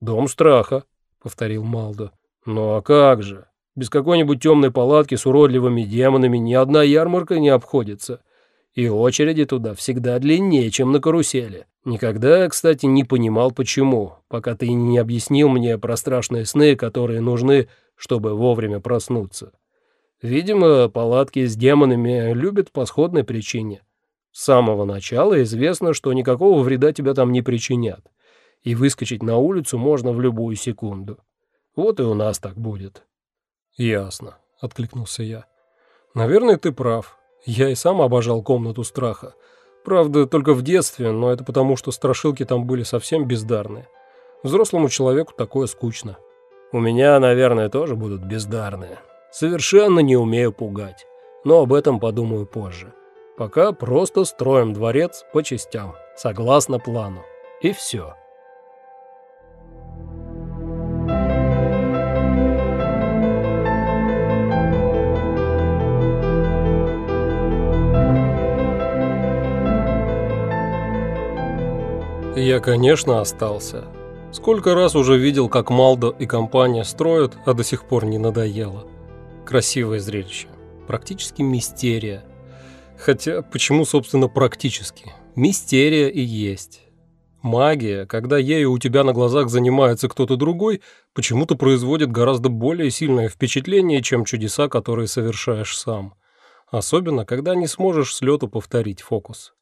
«Дом страха», — повторил Малдо. «Ну а как же? Без какой-нибудь темной палатки с уродливыми демонами ни одна ярмарка не обходится. И очереди туда всегда длиннее, чем на карусели. Никогда кстати, не понимал, почему, пока ты не объяснил мне про страшные сны, которые нужны, чтобы вовремя проснуться. Видимо, палатки с демонами любят по сходной причине. С самого начала известно, что никакого вреда тебя там не причинят, и выскочить на улицу можно в любую секунду. Вот и у нас так будет». «Ясно», — откликнулся я. «Наверное, ты прав. Я и сам обожал комнату страха. Правда, только в детстве, но это потому, что страшилки там были совсем бездарные. Взрослому человеку такое скучно. У меня, наверное, тоже будут бездарные. Совершенно не умею пугать. Но об этом подумаю позже. Пока просто строим дворец по частям, согласно плану. И все. Я, конечно, остался. Сколько раз уже видел, как Малдо и компания строят, а до сих пор не надоело. Красивое зрелище. Практически мистерия. Хотя, почему, собственно, практически? Мистерия и есть. Магия, когда ею у тебя на глазах занимается кто-то другой, почему-то производит гораздо более сильное впечатление, чем чудеса, которые совершаешь сам. Особенно, когда не сможешь с лету повторить фокус.